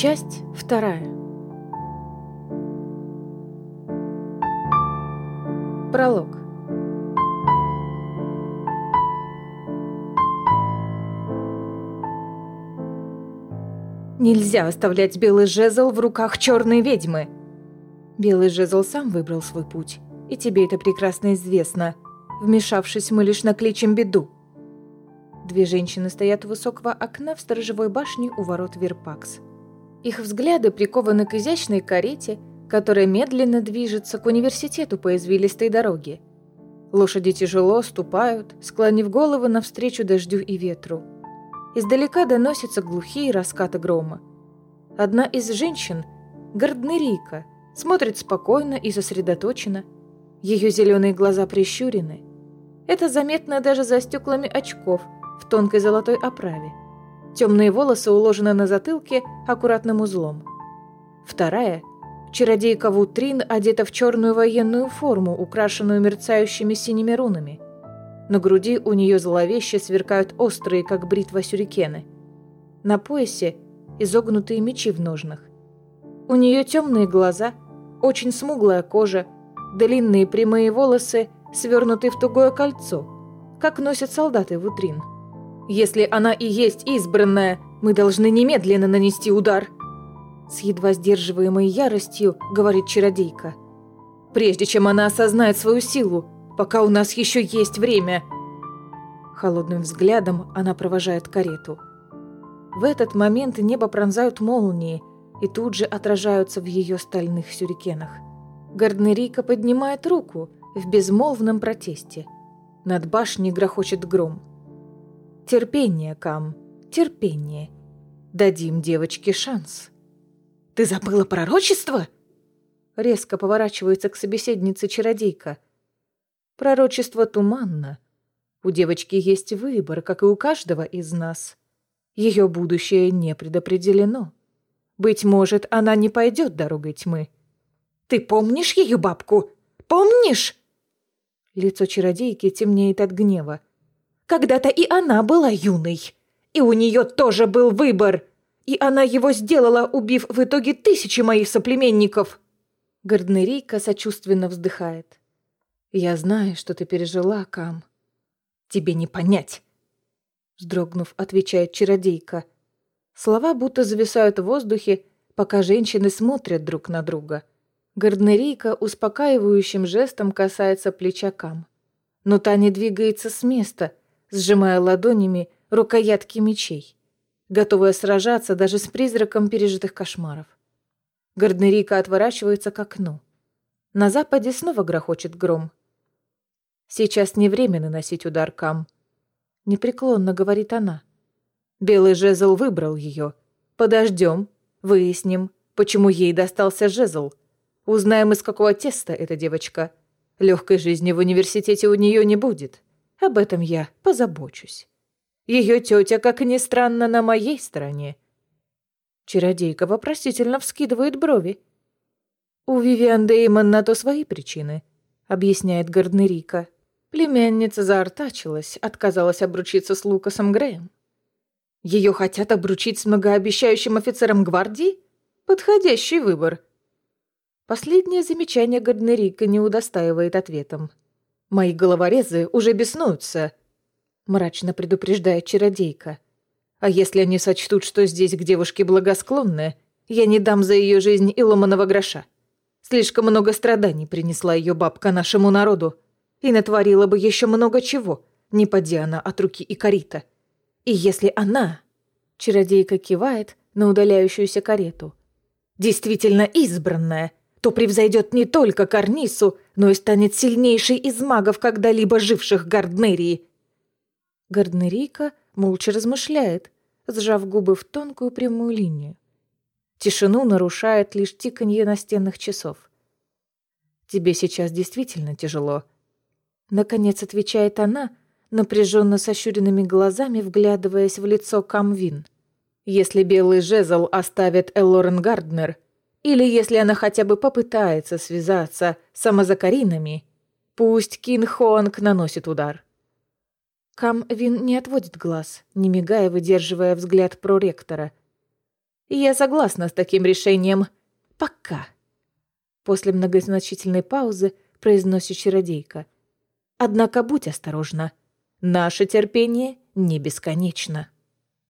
Часть вторая. Пролог. Нельзя оставлять белый жезл в руках черной ведьмы. Белый жезл сам выбрал свой путь, и тебе это прекрасно известно. Вмешавшись, мы лишь накличем беду. Две женщины стоят у высокого окна в сторожевой башне у ворот Верпакс. Их взгляды прикованы к изящной карете, которая медленно движется к университету по извилистой дороге. Лошади тяжело ступают, склонив головы навстречу дождю и ветру. Издалека доносятся глухие раскаты грома. Одна из женщин, Гарднерийка, смотрит спокойно и сосредоточенно. Ее зеленые глаза прищурены. Это заметно даже за стеклами очков – в тонкой золотой оправе. Темные волосы уложены на затылке аккуратным узлом. Вторая – чародейка Вутрин одета в черную военную форму, украшенную мерцающими синими рунами. На груди у нее зловеще сверкают острые, как бритва сюрикены. На поясе – изогнутые мечи в ножнах. У нее темные глаза, очень смуглая кожа, длинные прямые волосы, свернутые в тугое кольцо, как носят солдаты в утрин. Если она и есть избранная, мы должны немедленно нанести удар. С едва сдерживаемой яростью говорит чародейка. Прежде чем она осознает свою силу, пока у нас еще есть время. Холодным взглядом она провожает карету. В этот момент небо пронзают молнии и тут же отражаются в ее стальных сюрикенах. Гарднерика поднимает руку в безмолвном протесте. Над башней грохочет гром. Терпение, Кам, терпение. Дадим девочке шанс. Ты забыла пророчество? Резко поворачивается к собеседнице чародейка. Пророчество туманно. У девочки есть выбор, как и у каждого из нас. Ее будущее не предопределено. Быть может, она не пойдет дорогой тьмы. Ты помнишь ее бабку? Помнишь? Лицо чародейки темнеет от гнева. Когда-то и она была юной. И у нее тоже был выбор. И она его сделала, убив в итоге тысячи моих соплеменников. Гарднерийка сочувственно вздыхает. «Я знаю, что ты пережила, Кам. Тебе не понять!» Вздрогнув, отвечает чародейка. Слова будто зависают в воздухе, пока женщины смотрят друг на друга. Гарднерийка успокаивающим жестом касается плеча Кам. Но та не двигается с места, сжимая ладонями рукоятки мечей, готовая сражаться даже с призраком пережитых кошмаров. Гарднерика отворачивается к окну. На западе снова грохочет гром. «Сейчас не время наносить удар Кам», — непреклонно говорит она. Белый жезл выбрал ее. Подождем, выясним, почему ей достался жезл. Узнаем, из какого теста эта девочка. Легкой жизни в университете у нее не будет. Об этом я позабочусь. Ее тетя, как ни странно, на моей стороне. Чародейка вопросительно вскидывает брови. У Вивиан Деймон на то свои причины, объясняет Гарднерика. Племянница заортачилась, отказалась обручиться с Лукасом Греем. Ее хотят обручить с многообещающим офицером гвардии? Подходящий выбор. Последнее замечание Гарднерика не удостаивает ответом. Мои головорезы уже беснуются», — мрачно предупреждает чародейка. «А если они сочтут, что здесь к девушке благосклонны, я не дам за ее жизнь и ломаного гроша. Слишком много страданий принесла ее бабка нашему народу и натворила бы еще много чего, не поди она от руки Икарита. И если она...» Чародейка кивает на удаляющуюся карету. «Действительно избранная, то превзойдет не только Карнису, но и станет сильнейшей из магов, когда-либо живших Гарднерии. Гарднерийка молча размышляет, сжав губы в тонкую прямую линию. Тишину нарушает лишь тиканье настенных часов. «Тебе сейчас действительно тяжело», — наконец отвечает она, напряженно сощуренными глазами вглядываясь в лицо Камвин. «Если белый жезл оставит Эллорен Гарднер», — или если она хотя бы попытается связаться с самозакаринами, пусть Кин Хонг наносит удар. Кам Вин не отводит глаз, не мигая, выдерживая взгляд проректора. Я согласна с таким решением. Пока. После многозначительной паузы произносит чародейка. Однако будь осторожна. Наше терпение не бесконечно.